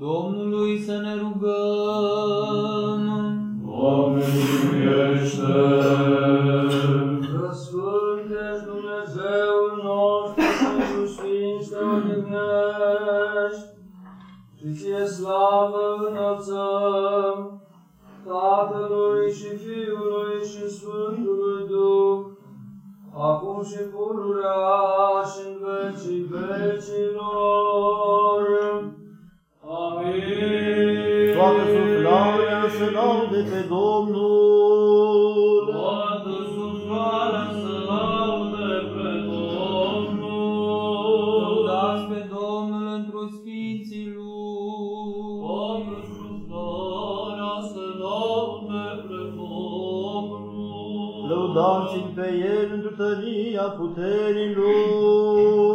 Domnului să ne rugăm. Doamne, miluiește! Răsfântești Dumnezeul nostru și cu sfinți te odihnești, și ție slavă înălțăm, Tatălui și Fiului și Sfântului Duh, acum și pururea și în vecii vecilor. Toată suflarea să laude pe Domnul. Toată suflarea să laude pe Domnul! Lăudați pe Domnul într-o sfinții Lui. Toată suflarea să laude pe Domnul! Lăudați-l pe El într tăria puterii Lui. Suflarea toată și